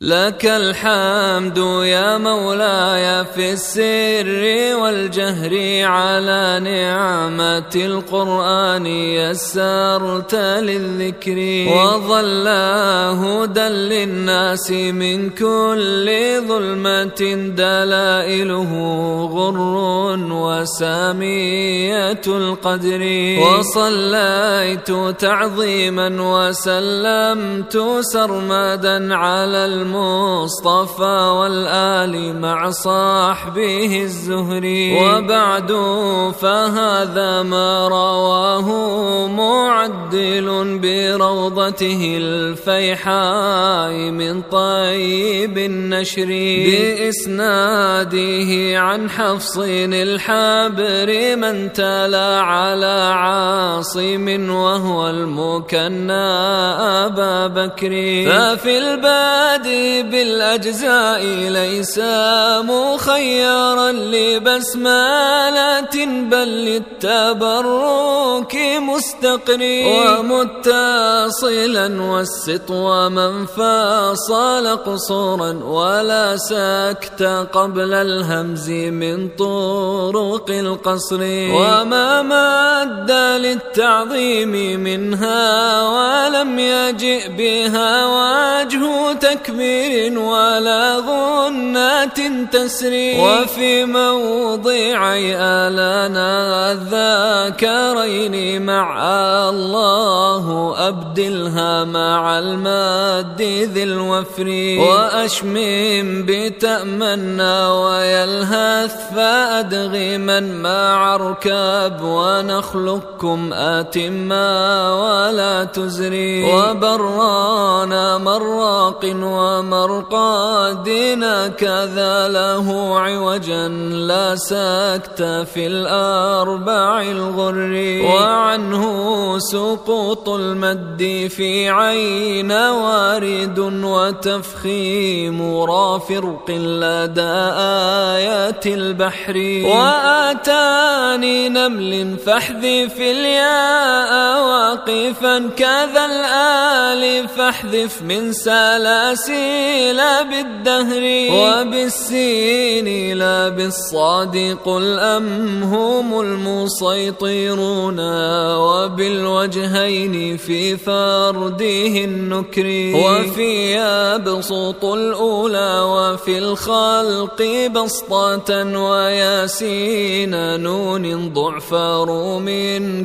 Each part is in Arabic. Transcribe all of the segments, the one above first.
لك الحمد يا مولاي في السر والجهر على نعمة القرآن يسرت للذكر وظل هدى للناس من كل ظلمة دلائله غر وسامية القدر وصليت تعظيما وسلمت سرمدا على المصطفى والآل مع صاحبه الزهري. وبعد فهذا ما رواه معدل بروضته الفيحاء من طيب النشر. بإسناده عن حفص الحبر من تلا على عاصم وهو المكنى أبا بكر. ففي البادئ بالأجزاء ليس مخيرا لبسمالة بل للتبرك مستقري ومتصلا والسطو من فاصل قصورا ولا سكت قبل الهمز من طرق القصر. وما مد للتعظيم منها ولم يجئ بها وجه تكبير ولا غنات تسري وفي موضعي آلانا الذاكرين مع الله أبدلها مع الماد ذي الوفر. وأشمم بتأمنى ويلهث فأدغما مع ركاب ونخلقكم أتما ولا تزري. وبرانا مراق ومرقادنا كذا له عوجا لا سكت في الأربع الغر. وعنه سقوط المد في عين وارد وتفخيم رافرق لدى آيات البحر. وآتاني نمل فاحذف الياء واقفا كذا الآل فاحذف من سلاسل بالدهر. وبالسين لا بالصاد قل أم هم المسيطرون. وبالوجهين في فرده النكر. وفي يبسط الأولى وفي الخلق بسطة وياسين نون ضعف روم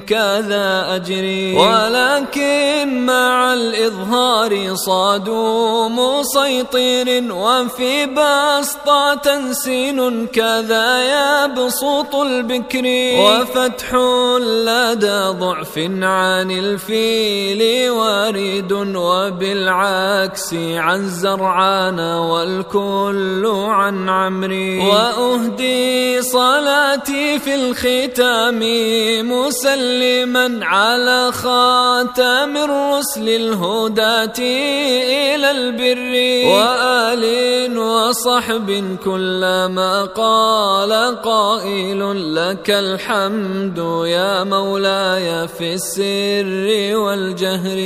كذا أجري ولكن مع الإظهار صادوا مسيطر وفي بسطة تنسين كذا يبسط البكر. وفتح لدى ضعف عن الفيل وارد وبالعكس عن زرعان والكل عن عمري. وأهدي صلاتي في الختام مسلما على خاتم الرسل الهداة إلى البر. وآل وصحب كلما قال قائل لك الحمد يا مولاي في السر والجهر.